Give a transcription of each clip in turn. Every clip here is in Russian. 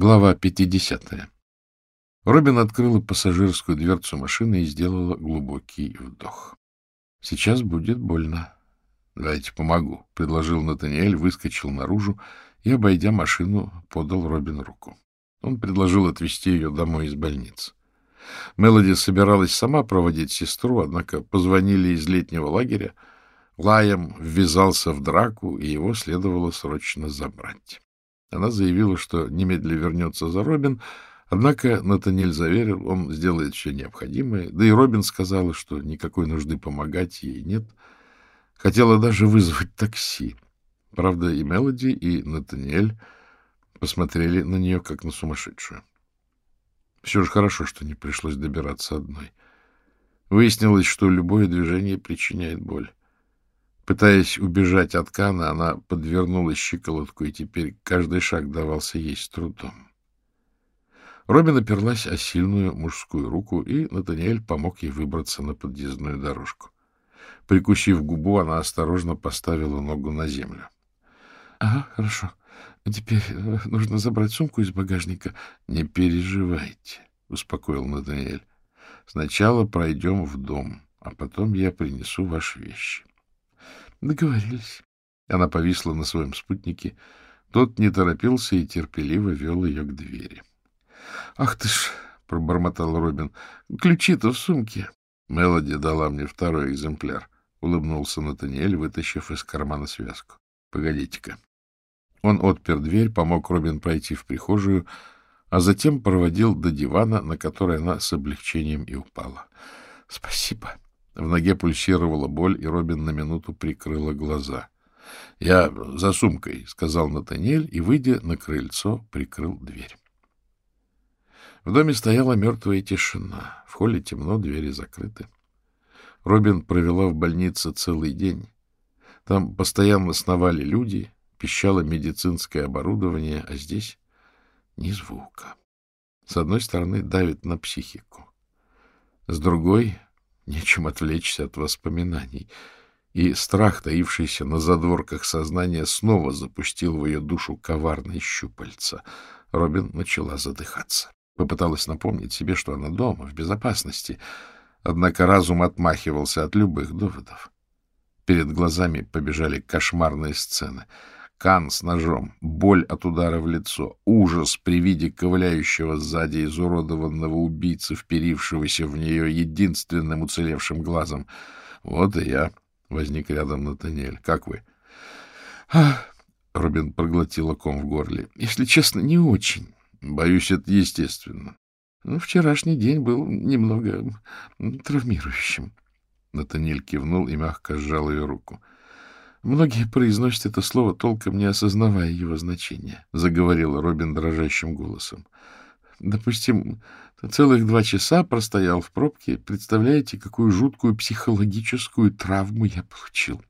Глава 50. Робин открыла пассажирскую дверцу машины и сделала глубокий вдох. — Сейчас будет больно. — Давайте помогу, — предложил Натаниэль, выскочил наружу и, обойдя машину, подал Робин руку. Он предложил отвезти ее домой из больницы. Мелоди собиралась сама проводить сестру, однако позвонили из летнего лагеря. Лаем ввязался в драку, и его следовало срочно забрать. Она заявила, что немедленно вернется за Робин, однако Натаниэль заверил, он сделает все необходимое, да и Робин сказала, что никакой нужды помогать ей нет. Хотела даже вызвать такси. Правда, и Мелоди, и Натаниэль посмотрели на нее, как на сумасшедшую. Все же хорошо, что не пришлось добираться одной. Выяснилось, что любое движение причиняет боль. Пытаясь убежать от Кана, она подвернула щиколотку, и теперь каждый шаг давался ей с трудом. Робин оперлась о сильную мужскую руку, и Натаниэль помог ей выбраться на подъездную дорожку. Прикусив губу, она осторожно поставила ногу на землю. — Ага, хорошо. Теперь э, нужно забрать сумку из багажника. — Не переживайте, — успокоил Натаниэль. — Сначала пройдем в дом, а потом я принесу ваши вещи. Договорились. Она повисла на своем спутнике. Тот не торопился и терпеливо вел ее к двери. — Ах ты ж! — пробормотал Робин. — Ключи-то в сумке. Мелоди дала мне второй экземпляр. — улыбнулся Натаниэль, вытащив из кармана связку. — Погодите-ка. Он отпер дверь, помог Робин пройти в прихожую, а затем проводил до дивана, на который она с облегчением и упала. — Спасибо. — в ноге пульсировала боль, и Робин на минуту прикрыла глаза. — Я за сумкой, — сказал Натаниэль, и, выйдя на крыльцо, прикрыл дверь. В доме стояла мертвая тишина. В холле темно, двери закрыты. Робин провела в больнице целый день. Там постоянно сновали люди, пищало медицинское оборудование, а здесь ни звука. С одной стороны, давит на психику. С другой Нечем отвлечься от воспоминаний. И страх, таившийся на задворках сознания, снова запустил в ее душу коварные щупальца. Робин начала задыхаться. Попыталась напомнить себе, что она дома, в безопасности. Однако разум отмахивался от любых доводов. Перед глазами побежали кошмарные сцены — Кан с ножом, боль от удара в лицо, ужас при виде ковыляющего сзади изуродованного убийцы, вперившегося в нее единственным уцелевшим глазом. Вот и я. Возник рядом Натаниэль. Как вы? — Робин проглотила ком в горле. — Если честно, не очень. Боюсь, это естественно. Ну, вчерашний день был немного травмирующим. Натаниэль кивнул и мягко сжал ее руку. — Многие произносят это слово, толком не осознавая его значения, — заговорила Робин дрожащим голосом. Допустим, целых два часа простоял в пробке. Представляете, какую жуткую психологическую травму я получил?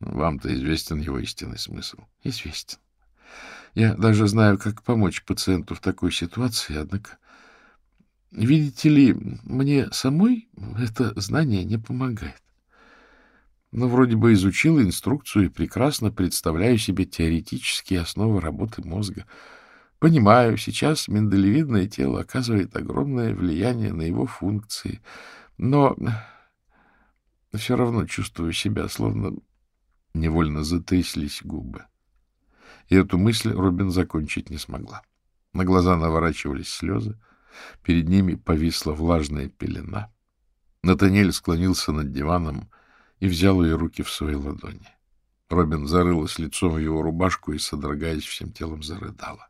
Вам-то известен его истинный смысл. Известен. Я даже знаю, как помочь пациенту в такой ситуации, однако... Видите ли, мне самой это знание не помогает. Но вроде бы изучил инструкцию и прекрасно представляю себе теоретические основы работы мозга. Понимаю, сейчас миндалевидное тело оказывает огромное влияние на его функции, но все равно чувствую себя, словно невольно затряслись губы. И эту мысль Робин закончить не смогла. На глаза наворачивались слезы, перед ними повисла влажная пелена. Натаниэль склонился над диваном, и взял ее руки в свои ладони. Робин зарылась лицом в его рубашку и, содрогаясь всем телом, зарыдала.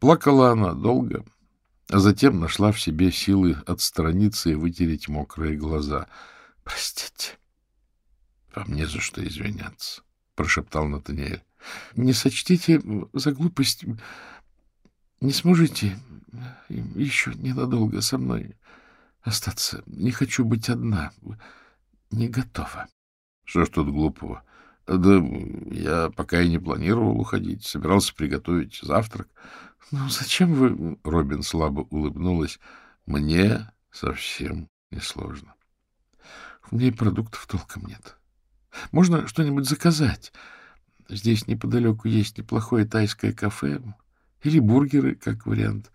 Плакала она долго, а затем нашла в себе силы отстраниться и вытереть мокрые глаза. — Простите. — Вам не за что извиняться, — прошептал Натаниэль. — Не сочтите за глупость. Не сможете еще ненадолго со мной остаться? Не хочу быть одна. — не готова. Что ж тут глупого? Да я пока и не планировал уходить. Собирался приготовить завтрак. Ну, зачем вы... Робин слабо улыбнулась. Мне совсем несложно. У меня и продуктов толком нет. Можно что-нибудь заказать. Здесь неподалеку есть неплохое тайское кафе. Или бургеры, как вариант.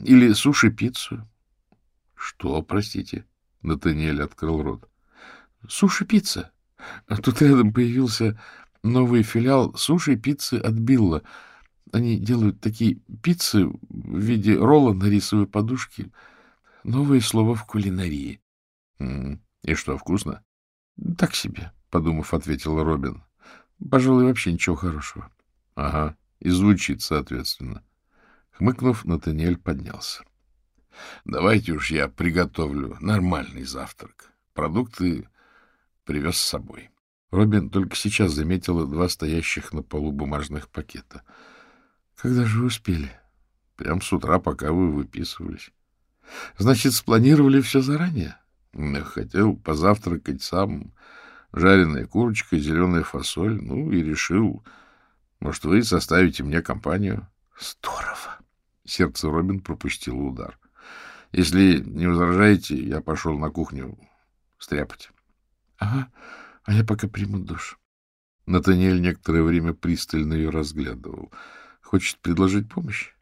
Или суши-пиццу. — Что, простите? — Натаниэль открыл рот. — Суши-пицца. Тут рядом появился новый филиал суши-пиццы от Билла. Они делают такие пиццы в виде ролла на рисовой подушке. Новое слово в кулинарии. — И что, вкусно? — Так себе, — подумав, ответил Робин. — Пожалуй, вообще ничего хорошего. — Ага, и звучит соответственно. Хмыкнув, Натаниэль поднялся. — Давайте уж я приготовлю нормальный завтрак. Продукты привез с собой. Робин только сейчас заметила два стоящих на полу бумажных пакета. — Когда же вы успели? — Прям с утра, пока вы выписывались. — Значит, спланировали все заранее? Хотел позавтракать сам. Жареная курочка, зеленая фасоль. Ну, и решил, может, вы составите мне компанию. — Здорово! Сердце Робин пропустило удар. — Если не возражаете, я пошел на кухню стряпать. — Ага, а я пока приму душ. Натаниэль некоторое время пристально ее разглядывал. Хочет предложить помощь?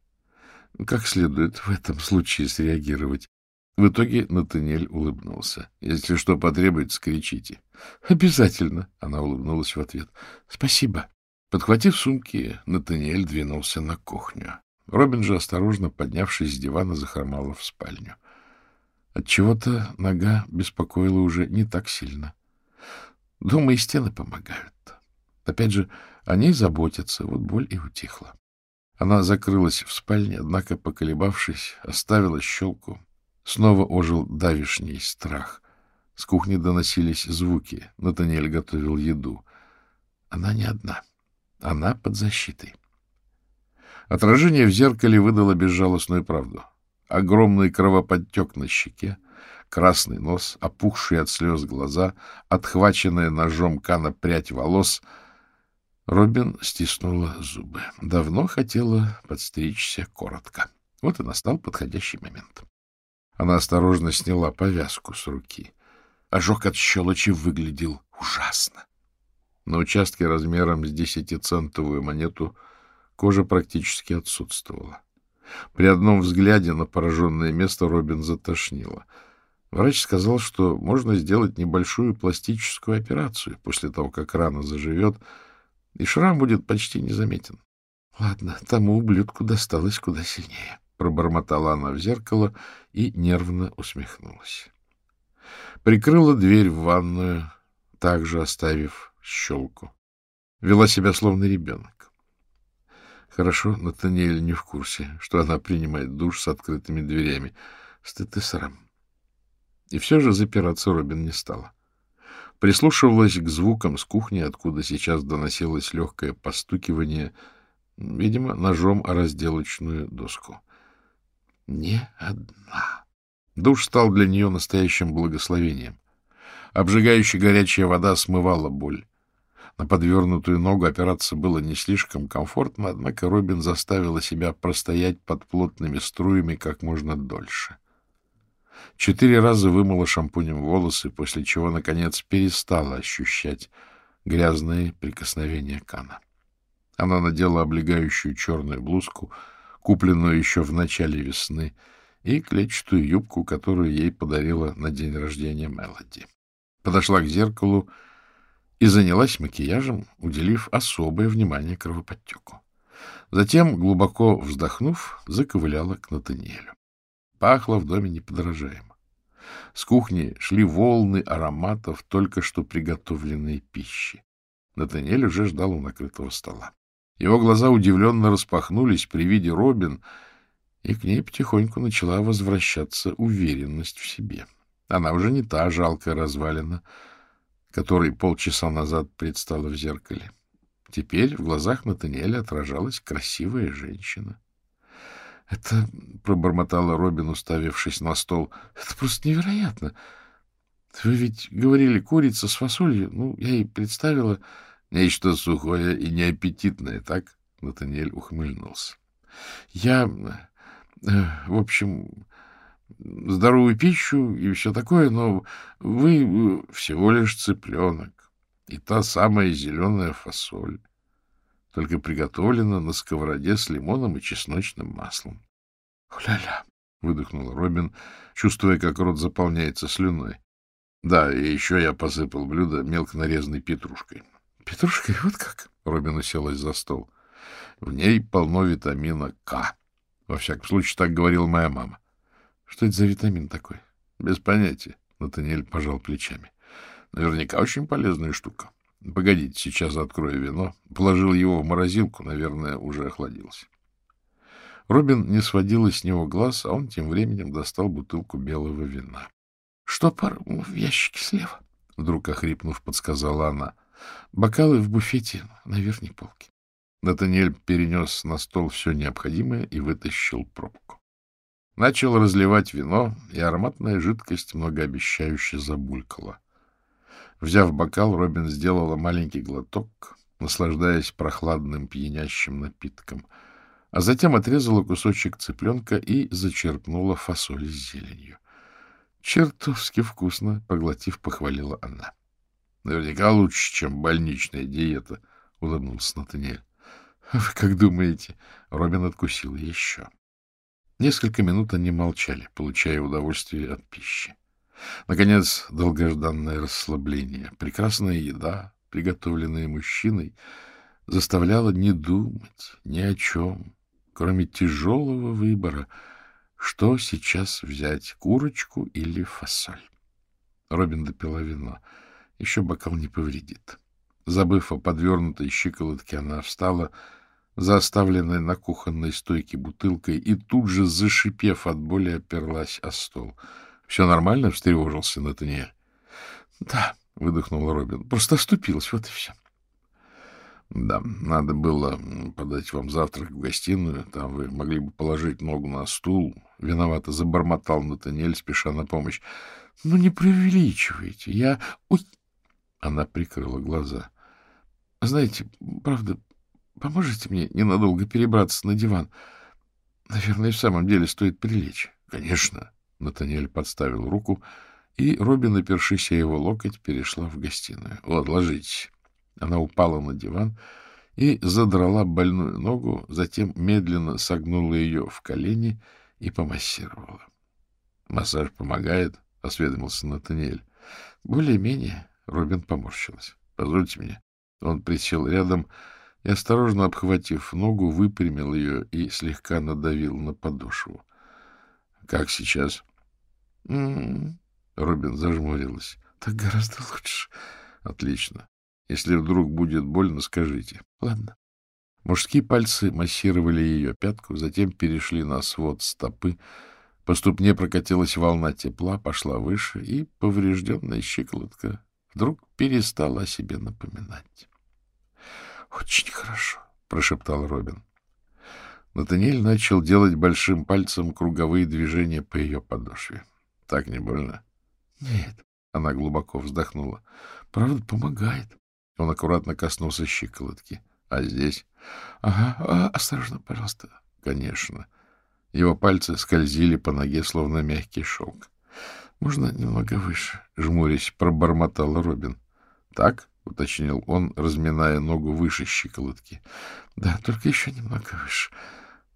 Как следует в этом случае среагировать? В итоге Натаниэль улыбнулся. — Если что потребуется, кричите. — Обязательно, — она улыбнулась в ответ. — Спасибо. Подхватив сумки, Натаниэль двинулся на кухню. Робин же, осторожно поднявшись с дивана, захромала в спальню. Отчего-то нога беспокоила уже не так сильно. Дома и стены помогают. Опять же, о ней заботятся, вот боль и утихла. Она закрылась в спальне, однако, поколебавшись, оставила щелку, Снова ожил давишний страх. С кухни доносились звуки. Натаниэль готовил еду. Она не одна. Она под защитой. Отражение в зеркале выдало безжалостную правду. Огромный кровоподтек на щеке, красный нос, опухшие от слез глаза, отхваченная ножом Кана прядь волос. Робин стиснула зубы. Давно хотела подстричься коротко. Вот и настал подходящий момент. Она осторожно сняла повязку с руки. Ожог от щелочи выглядел ужасно. На участке размером с десятицентовую монету кожа практически отсутствовала. При одном взгляде на пораженное место Робин затошнило. Врач сказал, что можно сделать небольшую пластическую операцию после того, как рана заживет, и шрам будет почти незаметен. Ладно, тому ублюдку досталось куда сильнее. Пробормотала она в зеркало и нервно усмехнулась. Прикрыла дверь в ванную, также оставив щелку. Вела себя словно ребенок. Хорошо, Натаниэль не в курсе, что она принимает душ с открытыми дверями. Стыд и срам. И все же запираться Робин не стала. Прислушивалась к звукам с кухни, откуда сейчас доносилось легкое постукивание, видимо, ножом о разделочную доску. Не одна. Душ стал для нее настоящим благословением. Обжигающая горячая вода смывала боль. На подвернутую ногу опираться было не слишком комфортно, однако Робин заставила себя простоять под плотными струями как можно дольше. Четыре раза вымыла шампунем волосы, после чего, наконец, перестала ощущать грязные прикосновения Кана. Она надела облегающую черную блузку — купленную еще в начале весны, и клетчатую юбку, которую ей подарила на день рождения Мелоди. Подошла к зеркалу и занялась макияжем, уделив особое внимание кровоподтеку. Затем, глубоко вздохнув, заковыляла к Натаниэлю. Пахло в доме неподражаемо. С кухни шли волны ароматов только что приготовленной пищи. Натаниэль уже ждал у накрытого стола. Его глаза удивленно распахнулись при виде Робин, и к ней потихоньку начала возвращаться уверенность в себе. Она уже не та жалкая развалина, которой полчаса назад предстала в зеркале. Теперь в глазах Натаниэля отражалась красивая женщина. — Это, — пробормотала Робин, уставившись на стол, — это просто невероятно. Вы ведь говорили курица с фасолью. Ну, я и представила... Нечто сухое и неаппетитное, так? Натаниэль ухмыльнулся. Я, э, в общем, здоровую пищу и все такое, но вы всего лишь цыпленок и та самая зеленая фасоль. Только приготовлено на сковороде с лимоном и чесночным маслом. «Ля-ля!» — выдохнул Робин, чувствуя, как рот заполняется слюной. Да, и еще я посыпал блюдо мелко нарезанной петрушкой. Петрушкой? Вот как? Робин уселась за стол. В ней полно витамина К. Во всяком случае, так говорила моя мама. Что это за витамин такой? Без понятия. Натаниэль пожал плечами. Наверняка очень полезная штука. Погодите, сейчас открою вино. Положил его в морозилку, наверное, уже охладился. Робин не сводила с него глаз, а он тем временем достал бутылку белого вина. — Штопор в ящике слева, — вдруг охрипнув, подсказала она. — Бокалы в буфете на верхней полке. Натаниэль перенес на стол все необходимое и вытащил пробку. Начал разливать вино, и ароматная жидкость многообещающе забулькала. Взяв бокал, Робин сделала маленький глоток, наслаждаясь прохладным пьянящим напитком, а затем отрезала кусочек цыпленка и зачерпнула фасоль с зеленью. «Чертовски вкусно!» — поглотив, похвалила она. «Наверняка лучше, чем больничная диета», — улыбнулся Натаниэль. «Вы как думаете?» — Робин откусил еще. Несколько минут они молчали, получая удовольствие от пищи. Наконец, долгожданное расслабление, прекрасная еда, приготовленная мужчиной, заставляла не думать ни о чем, кроме тяжелого выбора, что сейчас взять, курочку или фасоль. Робин допила вино. Еще бокал не повредит. Забыв о подвернутой щиколотке, она встала, за оставленной на кухонной стойке бутылкой, и тут же, зашипев от боли, оперлась о стол —— Все нормально? — встревожился Натаниэль. — Да, — выдохнул Робин. — Просто оступилась, вот и все. — Да, надо было подать вам завтрак в гостиную. Там вы могли бы положить ногу на стул. Виновато забормотал Натаниэль, спеша на помощь. — Ну, не преувеличивайте. Я... Ой! Она прикрыла глаза. — Знаете, правда, поможете мне ненадолго перебраться на диван? Наверное, в самом деле стоит прилечь. — Конечно. Натаниэль подставил руку, и Робин, опершись его локоть, перешла в гостиную. — Вот, ложитесь. Она упала на диван и задрала больную ногу, затем медленно согнула ее в колени и помассировала. — Массаж помогает? — осведомился Натаниэль. — Более-менее. Робин поморщилась. — Позвольте мне. Он присел рядом и, осторожно обхватив ногу, выпрямил ее и слегка надавил на подошву. — Как сейчас? Робин зажмурилась. — Так гораздо лучше. — Отлично. Если вдруг будет больно, скажите. — Ладно. Мужские пальцы массировали ее пятку, затем перешли на свод стопы. По ступне прокатилась волна тепла, пошла выше, и поврежденная щиколотка вдруг перестала себе напоминать. — Очень хорошо, — прошептал Робин. Натаниэль начал делать большим пальцем круговые движения по ее подошве. — Так не больно? — Нет. Она глубоко вздохнула. — Правда, помогает. Он аккуратно коснулся щиколотки. — А здесь? — Ага. А, осторожно, пожалуйста. — Конечно. Его пальцы скользили по ноге, словно мягкий шелк. — Можно немного выше? — жмурясь, пробормотал Робин. — Так? — уточнил он, разминая ногу выше щиколотки. — Да, только еще немного выше. —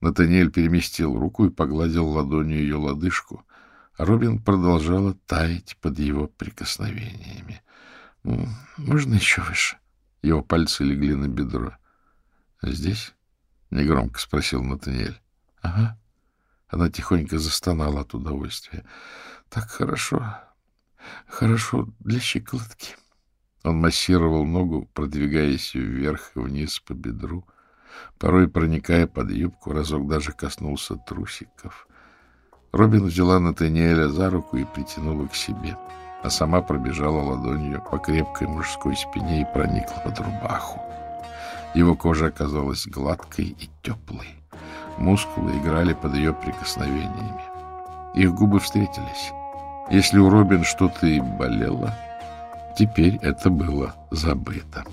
Натаниэль переместил руку и погладил ладонью ее лодыжку, а Робин продолжала таять под его прикосновениями. — Можно еще выше? Его пальцы легли на бедро. — Здесь? — негромко спросил Натаниэль. — Ага. Она тихонько застонала от удовольствия. — Так хорошо. Хорошо для щиколотки. Он массировал ногу, продвигаясь вверх и вниз по бедру, — порой проникая под юбку, разок даже коснулся трусиков. Робин взяла Натаниэля за руку и притянула к себе, а сама пробежала ладонью по крепкой мужской спине и проникла под рубаху. Его кожа оказалась гладкой и теплой. Мускулы играли под ее прикосновениями. Их губы встретились. Если у Робин что-то и болело, теперь это было забыто.